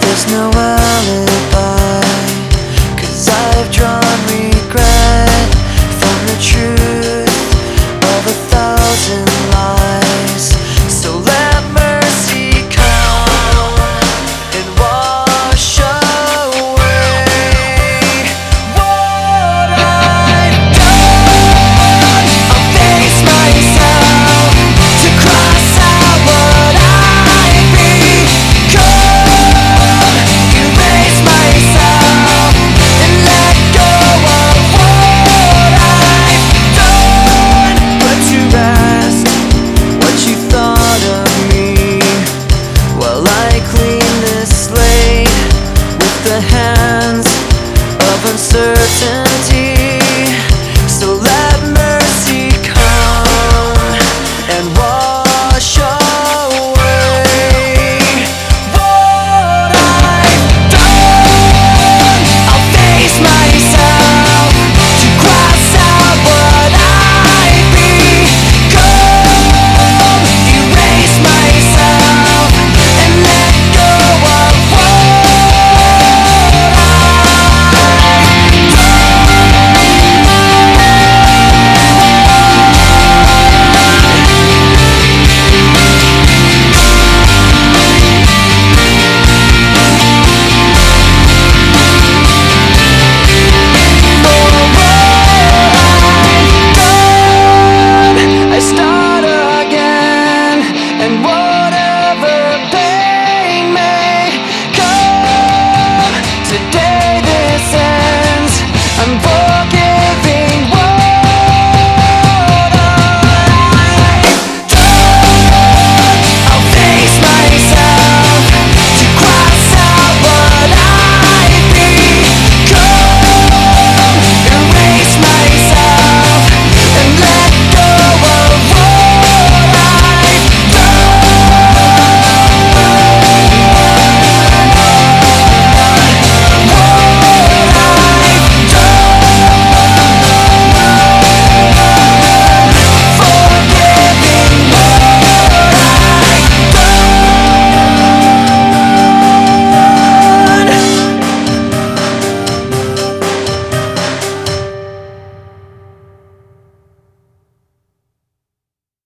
there's no alibi. Cause I've drawn this